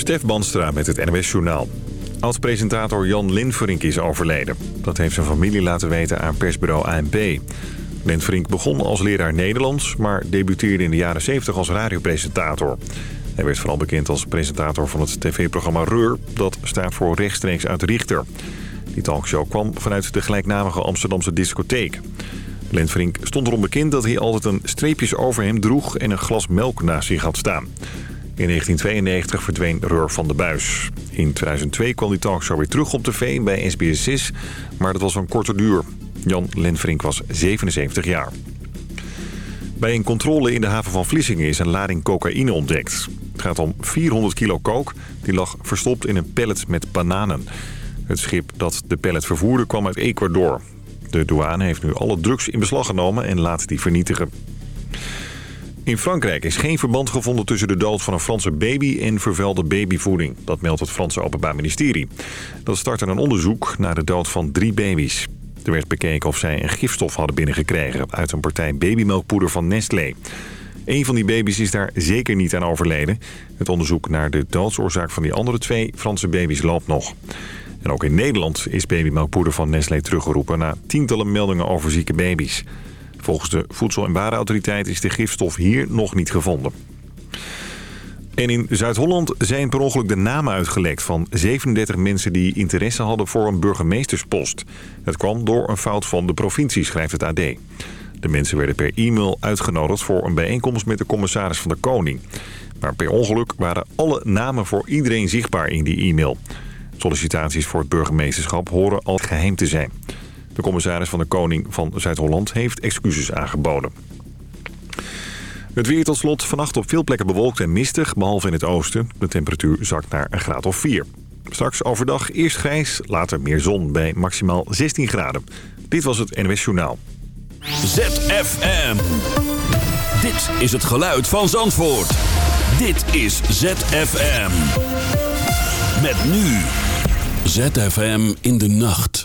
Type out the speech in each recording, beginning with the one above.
Stef Banstra met het NWS Journaal. Oud-presentator Jan Linverink is overleden. Dat heeft zijn familie laten weten aan persbureau ANP. Linverink begon als leraar Nederlands... maar debuteerde in de jaren 70 als radiopresentator. Hij werd vooral bekend als presentator van het tv-programma Reur... dat staat voor rechtstreeks uit Richter. Die talkshow kwam vanuit de gelijknamige Amsterdamse discotheek. Linverink stond erom bekend dat hij altijd een streepjes over hem droeg... en een glas melk naast zich had staan. In 1992 verdween Reur van de Buis. In 2002 kwam die talkshow weer terug op tv bij SBS6, maar dat was van korte duur. Jan Lenfrink was 77 jaar. Bij een controle in de haven van Vlissingen is een lading cocaïne ontdekt. Het gaat om 400 kilo kook. Die lag verstopt in een pallet met bananen. Het schip dat de pallet vervoerde kwam uit Ecuador. De douane heeft nu alle drugs in beslag genomen en laat die vernietigen. In Frankrijk is geen verband gevonden tussen de dood van een Franse baby en vervuilde babyvoeding. Dat meldt het Franse Openbaar Ministerie. Dat startte een onderzoek naar de dood van drie baby's. Er werd bekeken of zij een gifstof hadden binnengekregen uit een partij babymelkpoeder van Nestlé. Een van die baby's is daar zeker niet aan overleden. Het onderzoek naar de doodsoorzaak van die andere twee Franse baby's loopt nog. En ook in Nederland is babymelkpoeder van Nestlé teruggeroepen... na tientallen meldingen over zieke baby's. Volgens de Voedsel- en Warenautoriteit is de gifstof hier nog niet gevonden. En in Zuid-Holland zijn per ongeluk de namen uitgelekt van 37 mensen die interesse hadden voor een burgemeesterspost. Het kwam door een fout van de provincie, schrijft het AD. De mensen werden per e-mail uitgenodigd voor een bijeenkomst met de commissaris van de Koning. Maar per ongeluk waren alle namen voor iedereen zichtbaar in die e-mail. Sollicitaties voor het burgemeesterschap horen al geheim te zijn. De commissaris van de Koning van Zuid-Holland heeft excuses aangeboden. Het weer tot slot. Vannacht op veel plekken bewolkt en mistig, behalve in het oosten. De temperatuur zakt naar een graad of 4. Straks overdag eerst grijs, later meer zon bij maximaal 16 graden. Dit was het NWS Journaal. ZFM. Dit is het geluid van Zandvoort. Dit is ZFM. Met nu. ZFM in de nacht.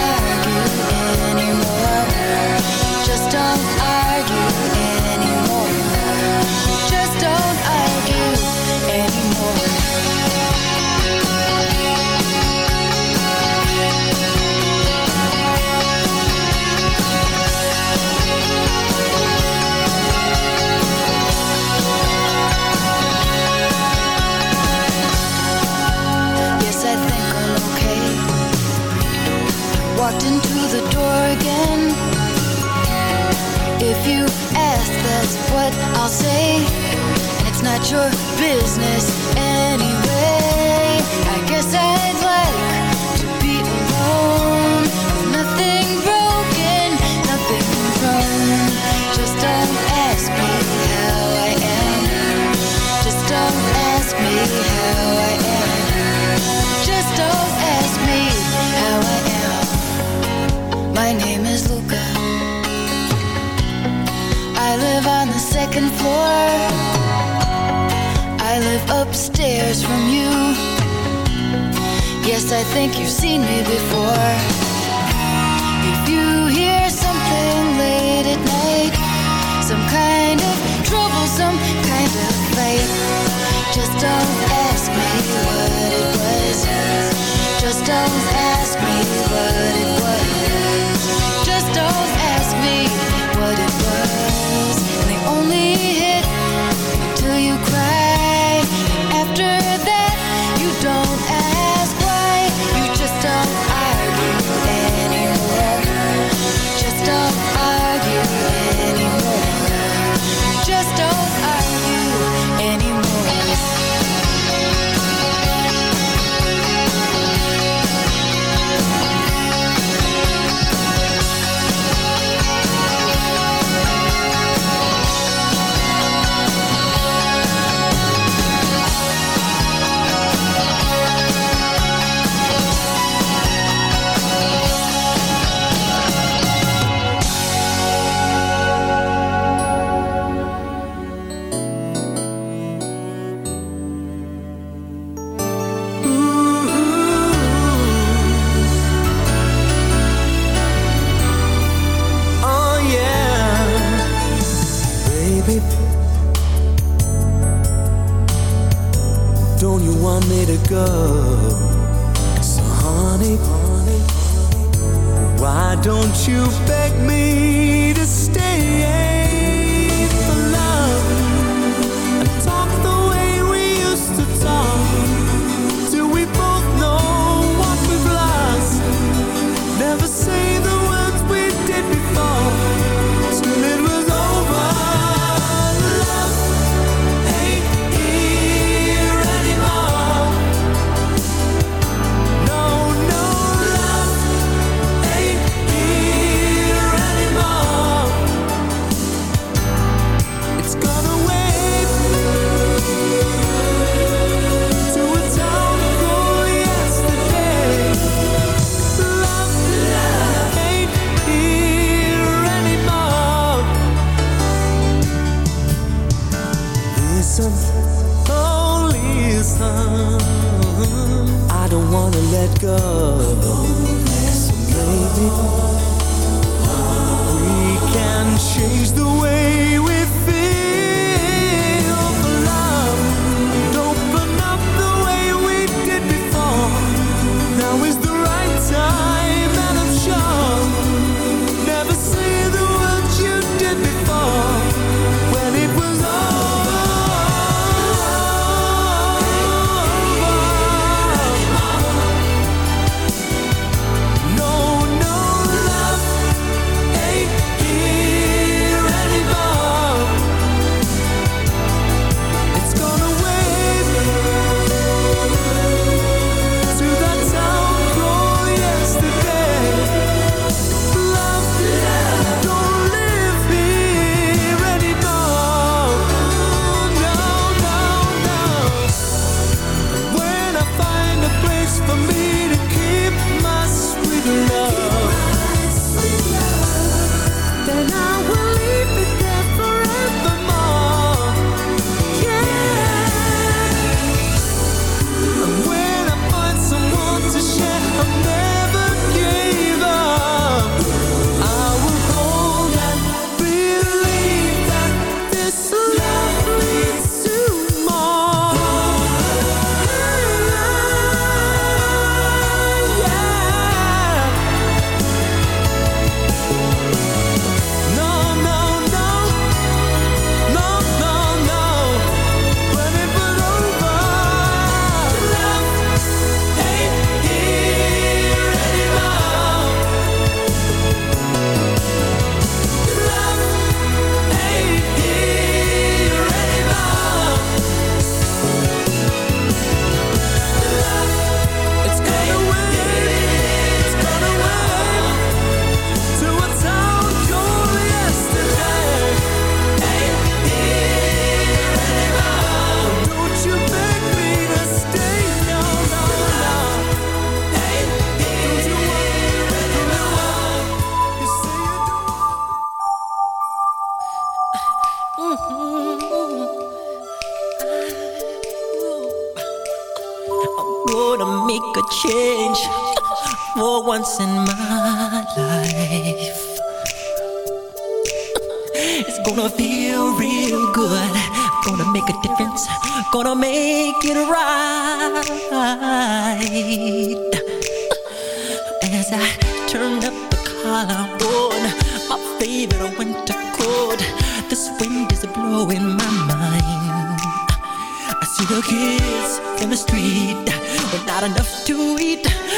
kids in the street, but not enough to eat.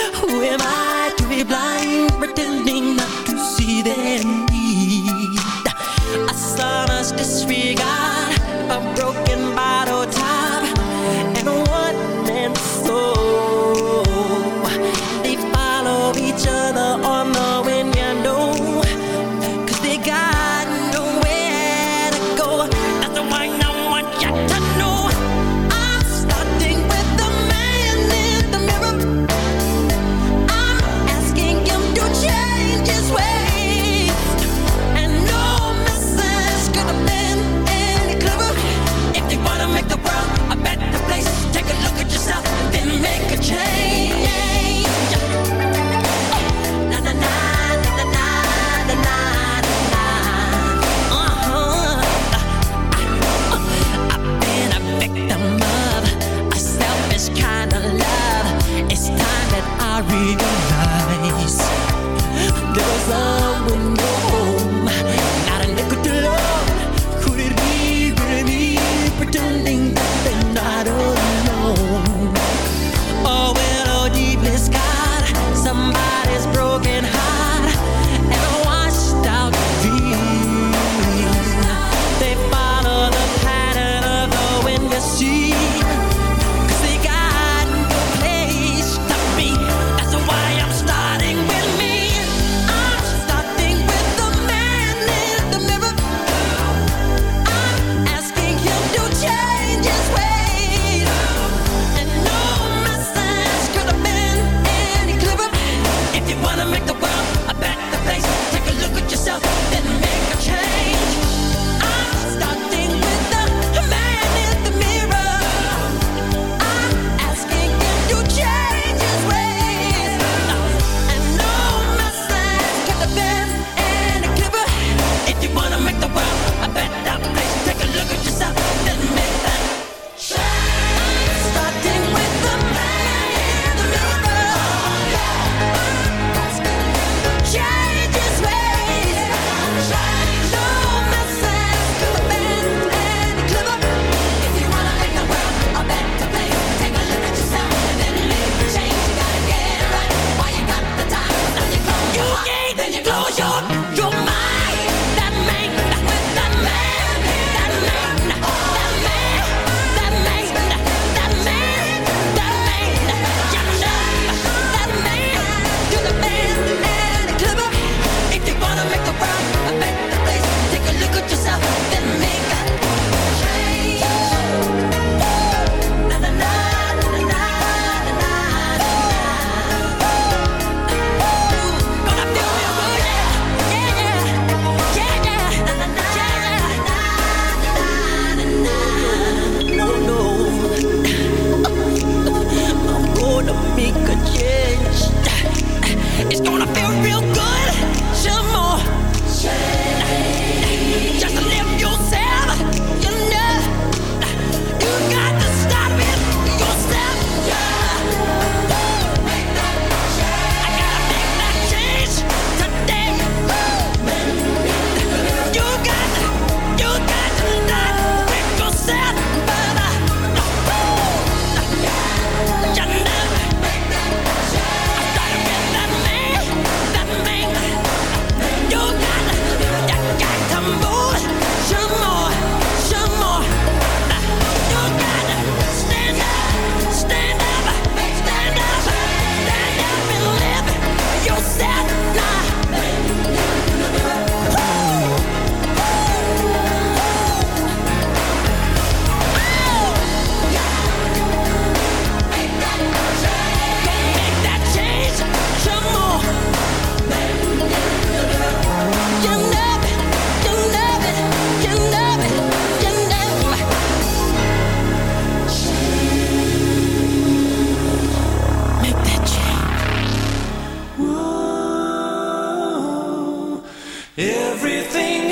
Everything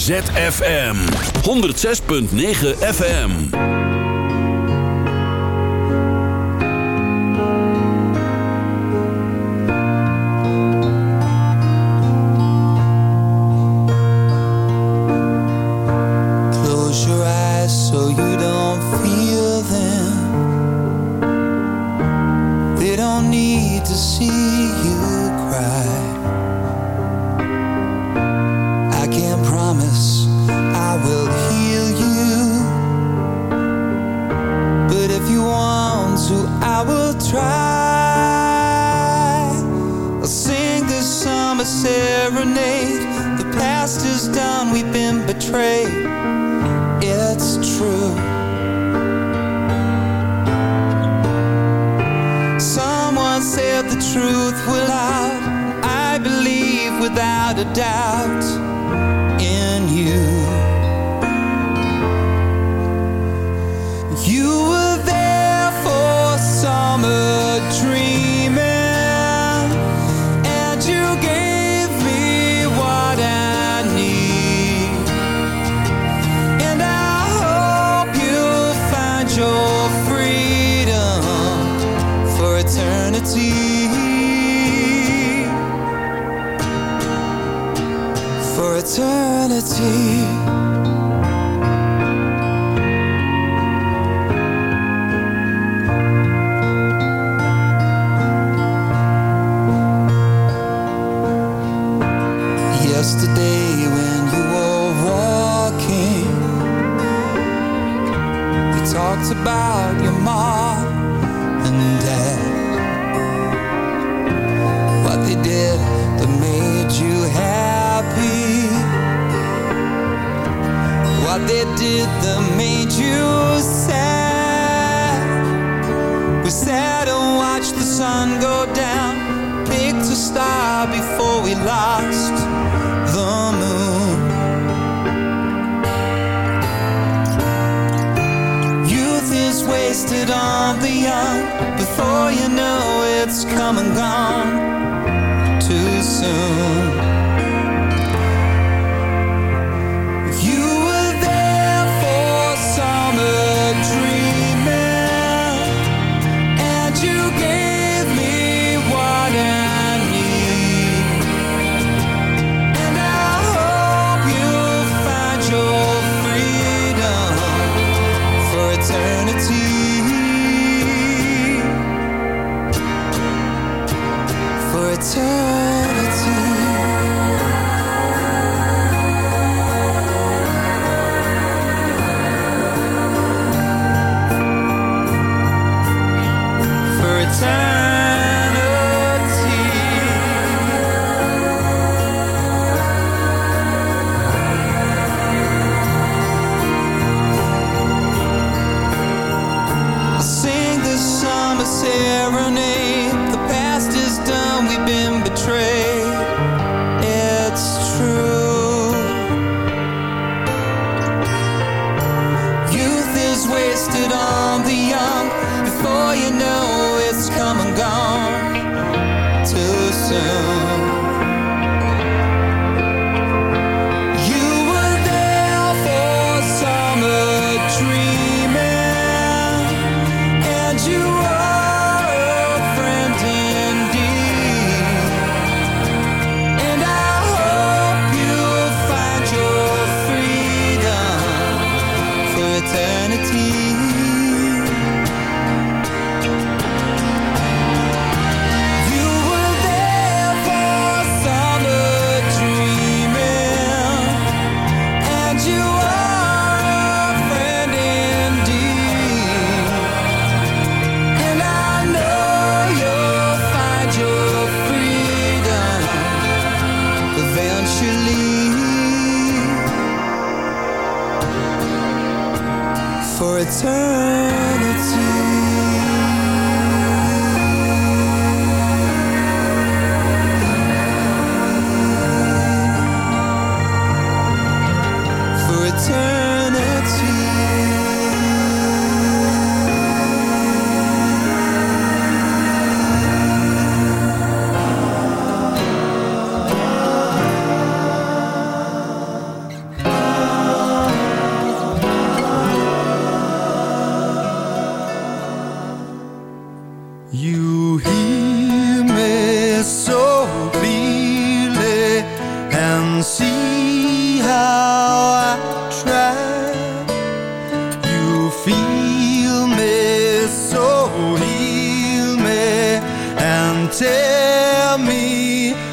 ZFM. 106.9 FM tell me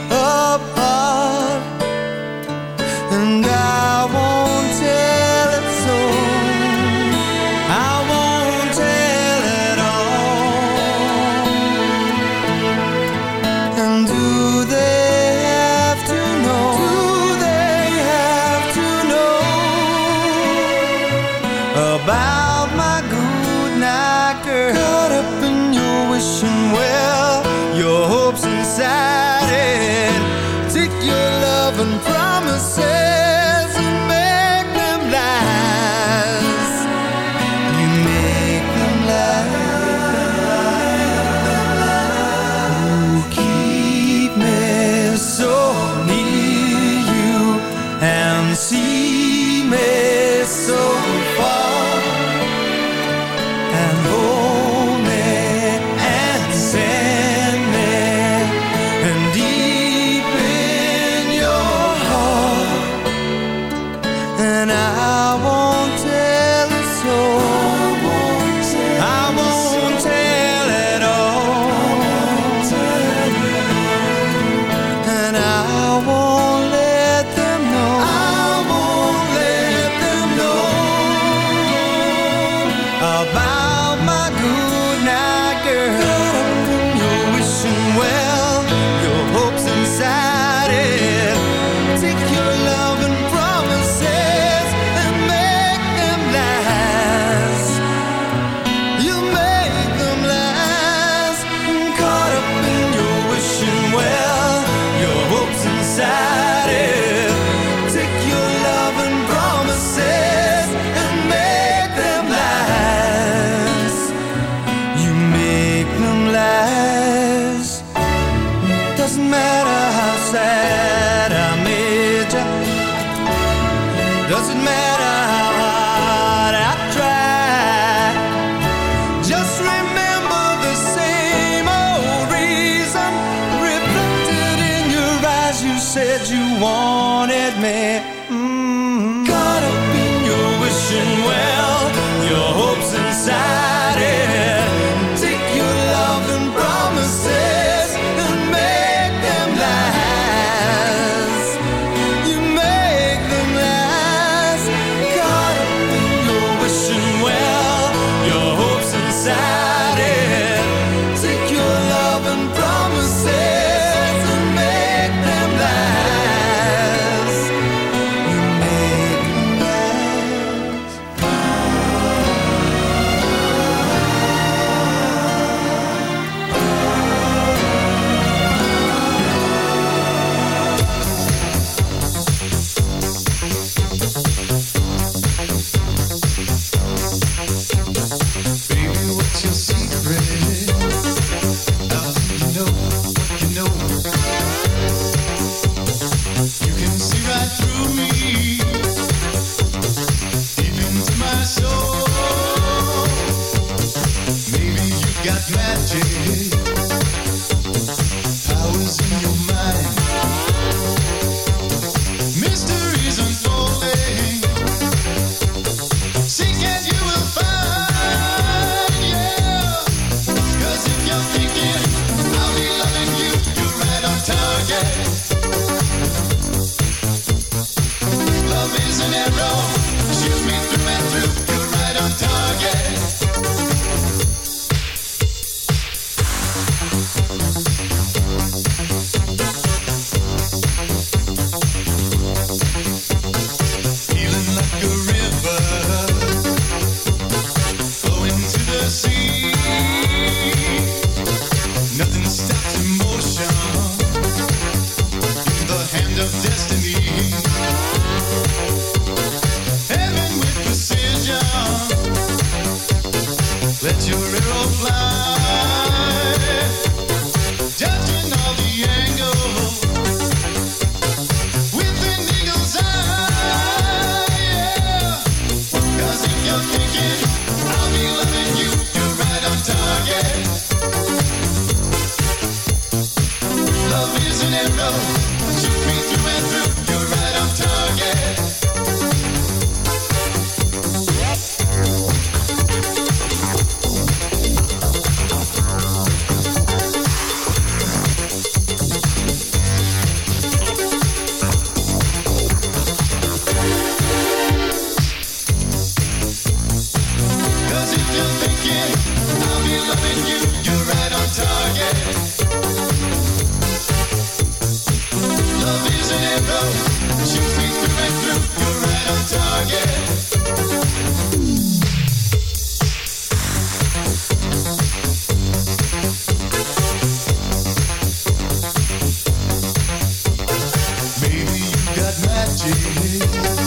met.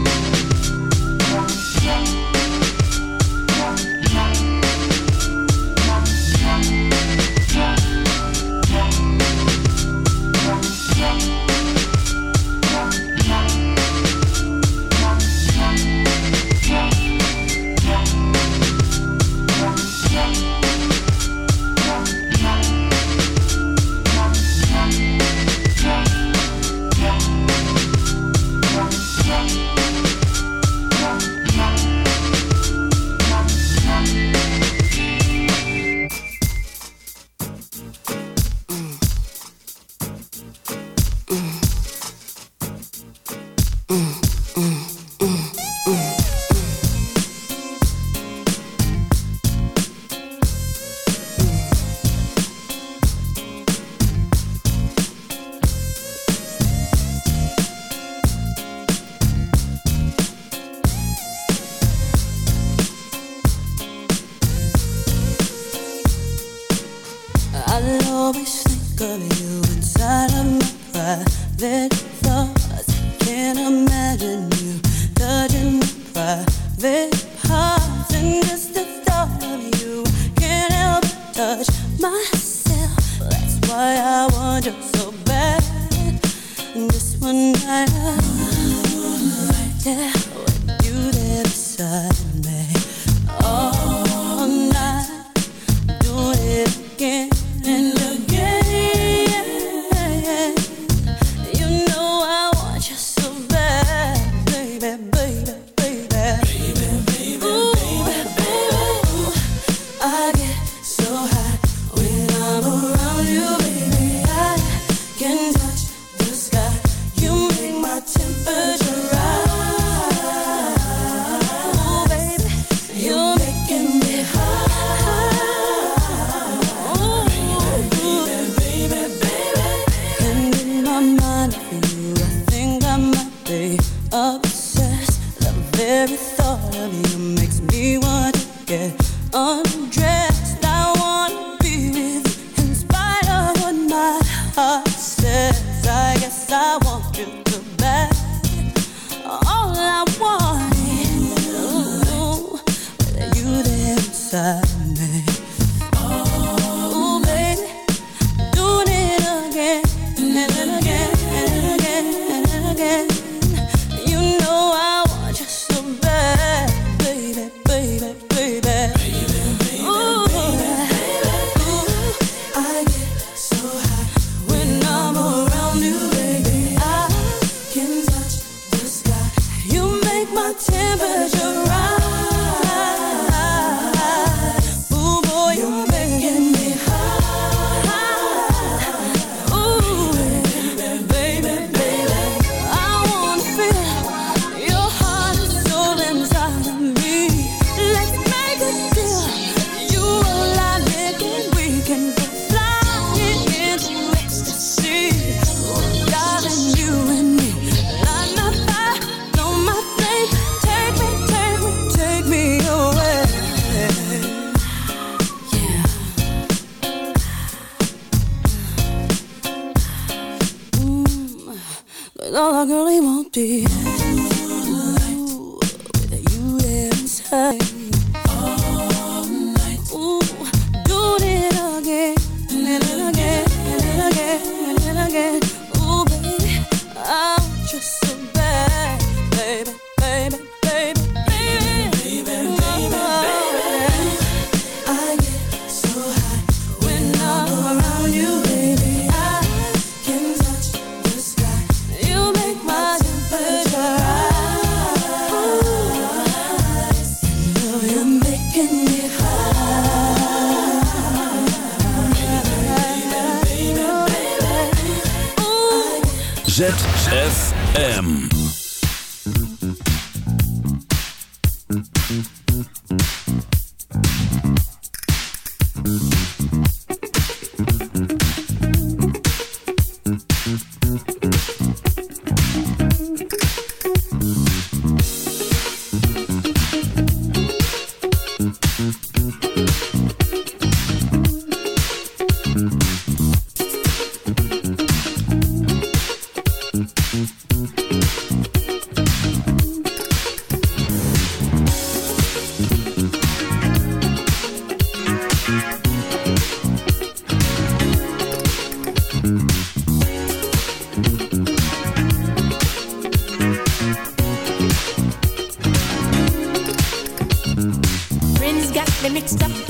I want you so bad. One night, yeah, with you there beside. Friends got me mixed up.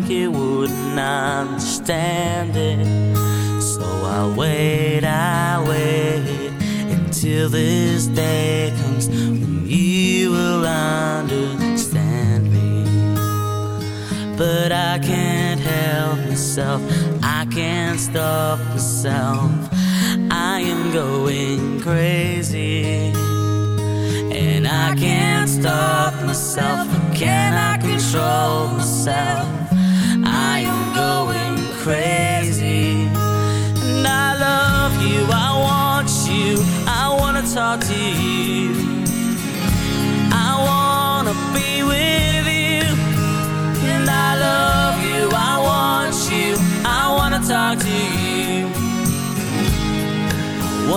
think you wouldn't understand.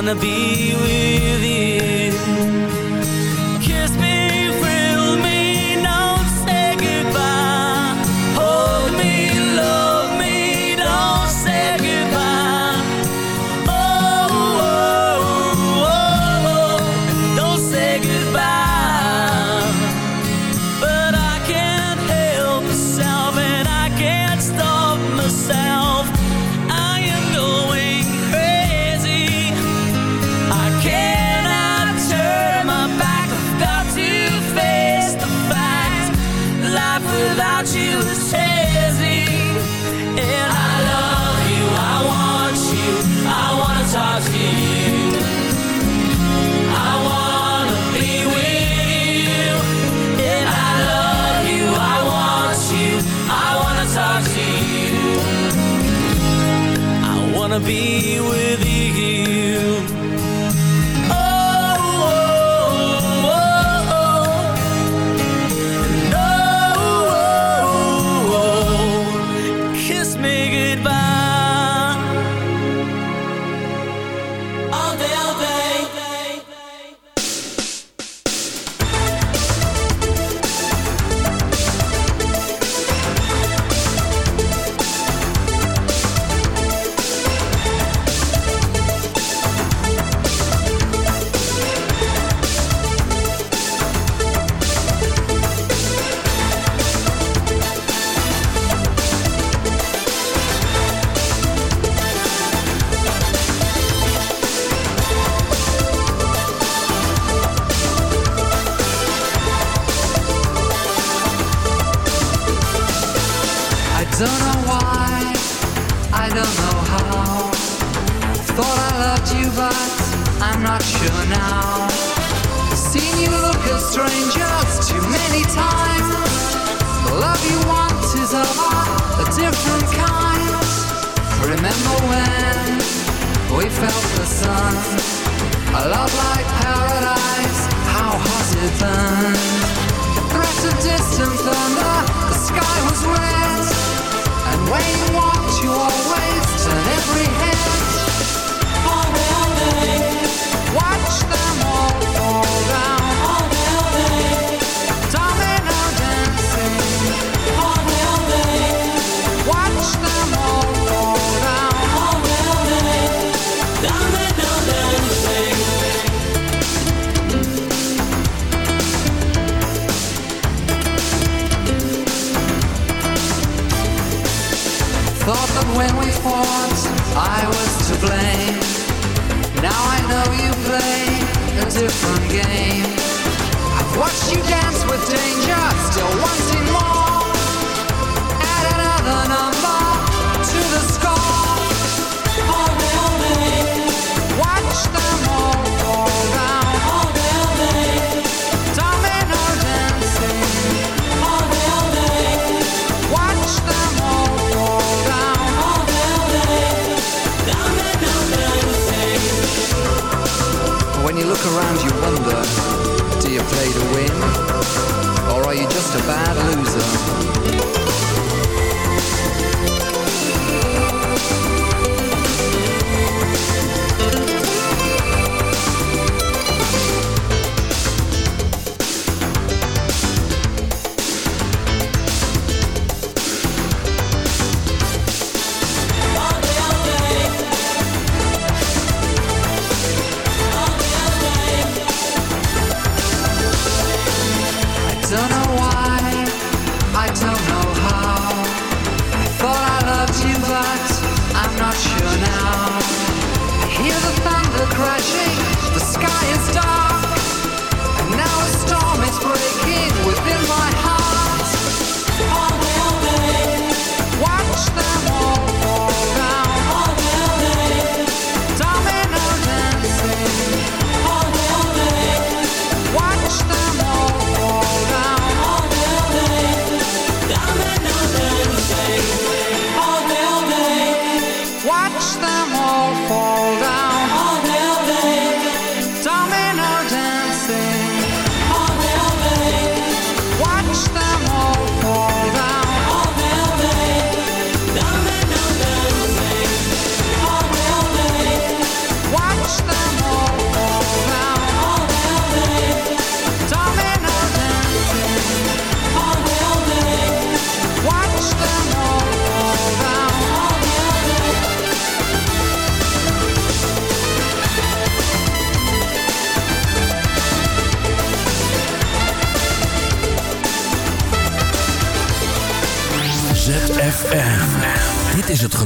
wanna be with you.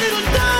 you dog.